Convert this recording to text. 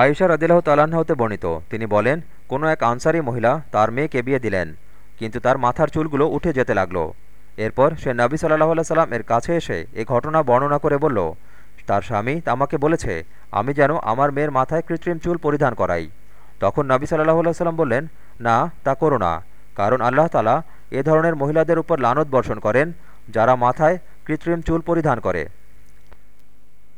আয়েশা রদিল্লাহ তাল্লাহ্ন হতে বর্ণিত। তিনি বলেন, কোনো এক আনসারি মহিলা তার মেয়েকে বিয়ে দিলেন, কিন্তু তার মাথার চুলগুলো উঠে যেতে লাগল। এরপর সে নবী সাল্লাহ আল্লাহ সাল্লাম এর কাছে এসে এ ঘটনা বর্ণনা করে বলল, তার স্বামী আমাকে বলেছে, আমি যেন আমার মেয়ের মাথায় কৃত্রিম চুল পরিধান করাই। তখন নবী সাল্লাহ আল্লাহ সাল্লাম বললেন, না, তা করো না, কারণ আল্লাহ তালা এ ধরনের মহিলাদের উপর লানত বর্ষণ করেন, যারা মাথায় কৃত্রিম চুল পরিধান করে।